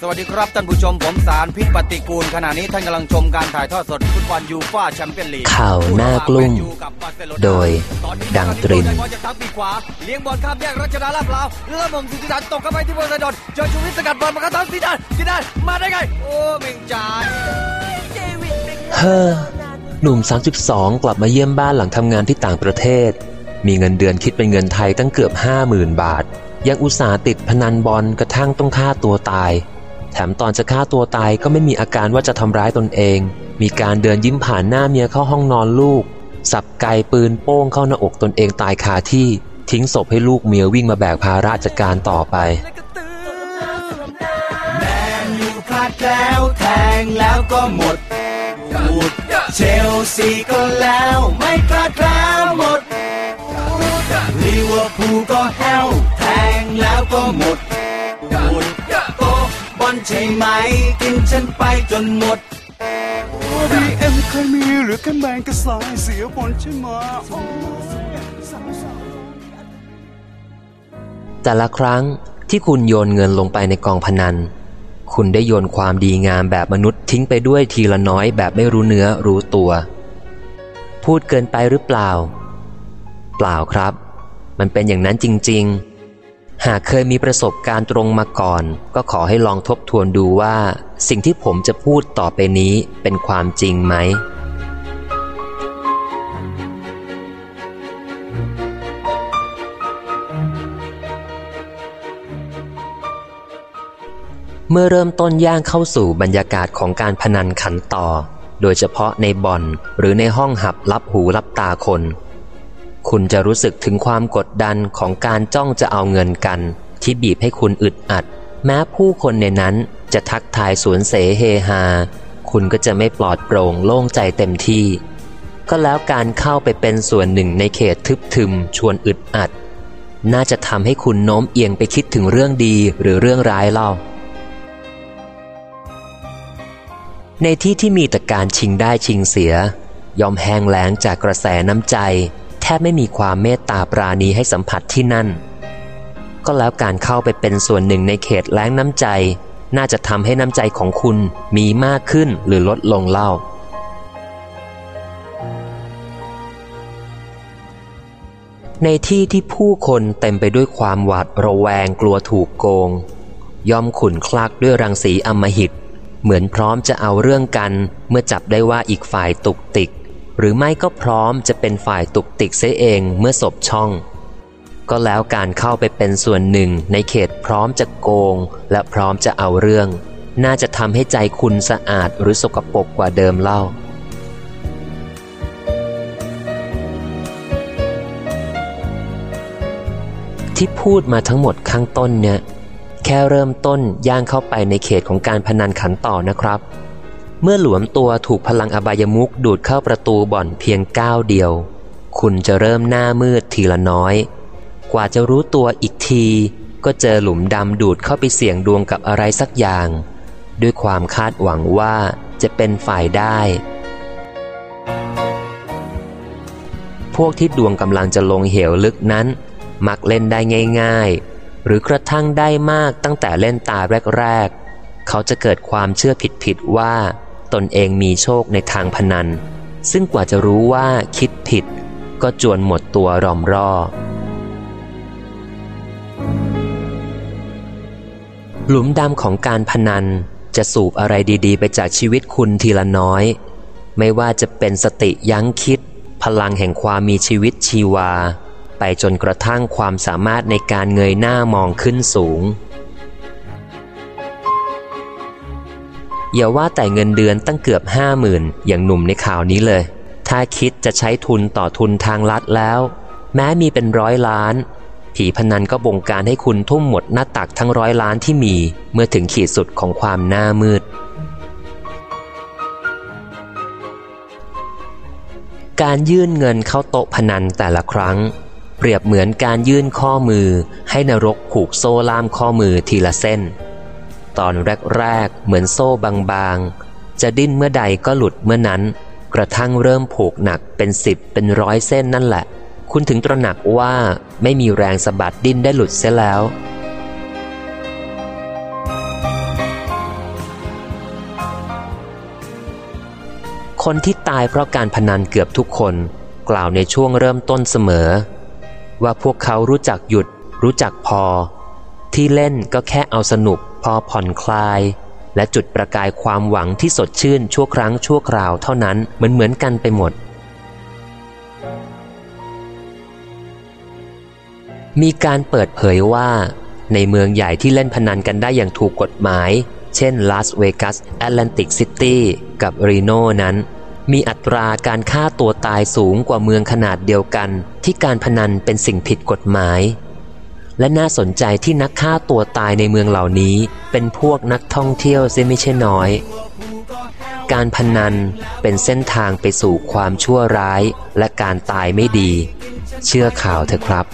สวัสดีครับท่านผู้ชมผมสารพิษปฏิกูล ขณะนี้ท่านกำลังชมการถ่ายทอดสดฟุตบอลยูฟ่าแชมเปี้ยนลีกข่าวหน้ากลุ้มโดยดังตรินบอลจากทางปีกขวาเลี้ยงบอลข้ามแยกรัชดาลาดพร้าวแล้วมงสุธิดานตกเข้าไปที่บอลไซดอนเจอชูวิทย์สกัดบอลมากระทำซีดานซีดานมาได้ไง โอ้เม่งจ่ายเฮ้อหนุ่ม 32 กลับมาเยี่ยมบ้านหลังทำงานที่ต่างประเทศ มีเงินเดือนคิดเป็นเงินไทยตั้งเกือบ 50,000 บาท ยังอุตส่าห์ติดพนันบอลกระทั่งต้องฆ่าตัวตาย แถมตอนจะฆ่าตัวตายก็ไม่มีอาการว่าจะทำร้ายตนเอง มีการเดินยิ้มผ่านหน้าเมียเข้าห้องนอนลูก สับไกปืนโป้งเข้าหน้าอกตนเองตายคาที่ ทิ้งศพให้ลูกเมียวิ่งมาแบกภาระจัดการต่อไปแมนยูพลาดแล้วแทงแล้วก็หมดหมดเชลซีก็แล้วไม่พลาดแล้วหมดลิเวอร์พูลก็แห้วแทงแล้วก็หมดหมดโตะบ อลใช่ไหม กินฉันไปจนหมดบีเอ็มเคยมีหรือแค่แมงกะไซค์เสียบอลใช่ไหมแต่ละครั้งที่คุณโยนเงินลงไปในกองพนัน คุณได้โยนความดีงามแบบมนุษย์ทิ้งไปด้วยทีละน้อยแบบไม่รู้เนื้อรู้ตัว พูดเกินไปหรือเปล่า เปล่าครับ มันเป็นอย่างนั้นจริง ๆ หากเคยมีประสบการณ์ตรงมาก่อน ก็ขอให้ลองทบทวนดูว่า สิ่งที่ผมจะพูดต่อไปนี้เป็นความจริงไหม เมื่อเริ่มต้นย่างเข้าสู่บรรยากาศของการพนันขันต่อ โดยเฉพาะในบ่อนหรือในห้องหับรับหูรับตาคน คุณจะรู้สึกถึงความกดดันของการจ้องจะเอาเงินกัน ที่บีบให้คุณอึดอัด แม้ผู้คนในนั้นจะทักทายสวนเสเฮฮา คุณก็จะไม่ปลอดโปร่งโล่งใจเต็มที่ ก็แล้วการเข้าไปเป็นส่วนหนึ่งในเขตทึบทึม ชวนอึดอัด น่าจะทำให้คุณโน้มเอียงไปคิดถึงเรื่องดีหรือเรื่องร้ายเล่า ในที่ที่มีแต่การชิงได้ชิงเสีย ยอมแห้งแล้งจากกระแสน้ำใจ ทบไม่มีความเมตตาปราณีให้สัมผัสที่นั่น ก็แล้วการเข้าไปเป็นส่วนหนึ่งในเขตแล้งน้ำใจ น่าจะทำให้น้ำใจของคุณมีมากขึ้นหรือลดลงเล่า ในที่ที่ผู้คนเต็มไปด้วยความหวาดระแวงกลัวถูกโกง ย่อมขุนคลักด้วยรังสีอมหิต เหมือนพร้อมจะเอาเรื่องกันเมื่อจับได้ว่าอีกฝ่ายตุกติก หรือไม่ก็พร้อมจะเป็นฝ่ายตุกติกเสียเองเมื่อศบช่อง ก็แล้วการเข้าไปเป็นส่วนหนึ่งในเขตพร้อมจะโกง และพร้อมจะเอาเรื่อง น่าจะทำให้ใจคุณสะอาดหรือสกปรกกว่าเดิมเล่าที่พูดมาทั้งหมดข้างต้นเนี่ย แค่เริ่มต้นย่างเข้าไปในเขตของการพนันขันต่อนะครับ เมื่อหลวมตัวถูกพลังอบายมุกดูดเข้าประตูบ่อนเพียงก้าวเดียว คุณจะเริ่มหน้ามืดทีละน้อย กว่าจะรู้ตัวอีกที ก็เจอหลุมดำดูดเข้าไปเสี่ยงดวงกับอะไรสักอย่าง ด้วยความคาดหวังว่าจะเป็นฝ่ายได้ พวกที่ดวงกำลังจะลงเหวลึกนั้น มักเล่นได้ง่าย ๆ หรือกระทั่งได้มากตั้งแต่เล่นตาแรก ๆ เขาจะเกิดความเชื่อผิดๆว่า ตนเองมีโชคในทางพนัน ซึ่งกว่าจะรู้ว่าคิดผิด ก็จวนหมดตัวรอมร่อหลุมดำของการพนันจะสูบอะไรดีๆ ไปจากชีวิตคุณทีละน้อย ไม่ว่าจะเป็นสติยั้งคิด พลังแห่งความมีชีวิตชีวา ไปจนกระทั่งความสามารถในการเงยหน้ามองขึ้นสูง อย่าว่าแต่เงินเดือนตั้งเกือบห้าหมื่นอย่างหนุ่มในข่าวนี้เลย ถ้าคิดจะใช้ทุนต่อทุนทางลัดแล้ว แม้มีเป็นร้อยล้าน ผีพนันก็บงการให้คุณทุ่มหมดหน้าตักทั้งร้อยล้านที่มี เมื่อถึงขีดสุดของความหน้ามืด การยื่นเงินเข้าโต๊ะพนันแต่ละครั้ง เปรียบเหมือนการยื่นข้อมือ ให้นรกผูกโซ่ล่ามข้อมือทีละเส้น ตอนแรกๆ เหมือนโซ่บางๆ จะดิ้นเมื่อใดก็หลุดเมื่อนั้น กระทั่งเริ่มผูกหนักเป็นสิบเป็นร้อยเส้นนั่นแหละ คุณถึงตระหนักว่าไม่มีแรงสะบัดดิ้นได้หลุดเสียแล้ว คนที่ตายเพราะการพนันเกือบทุกคนกล่าวในช่วงเริ่มต้นเสมอ ว่าพวกเขารู้จักหยุด รู้จักพอ ที่เล่นก็แค่เอาสนุก อผ่อนคลาย และจุดประกายความหวังที่สดชื่นชั่วครั้งชั่วคราวเท่านั้นเหมือนเหมือนกันไปหมด มีการเปิดเผยว่า ในเมืองใหญ่ที่เล่นพนันกันได้อย่างถูกกฎหมาย เช่นลาสเวกัสแอตแลนติกซิตี้กับรีโนนั้นมีอัตราการฆ่าตัวตายสูงกว่าเมืองขนาดเดียวกัน ที่การพนันเป็นสิ่งผิดกฎหมาย และน่าสนใจที่นักฆ่าตัวตายในเมืองเหล่านี้ เป็นพวกนักท่องเที่ยวเสียไม่ใช่น้อย การพนันเป็นเส้นทางไปสู่ความชั่วร้ายและการตายไม่ดี เชื่อข่าวเถอะครับ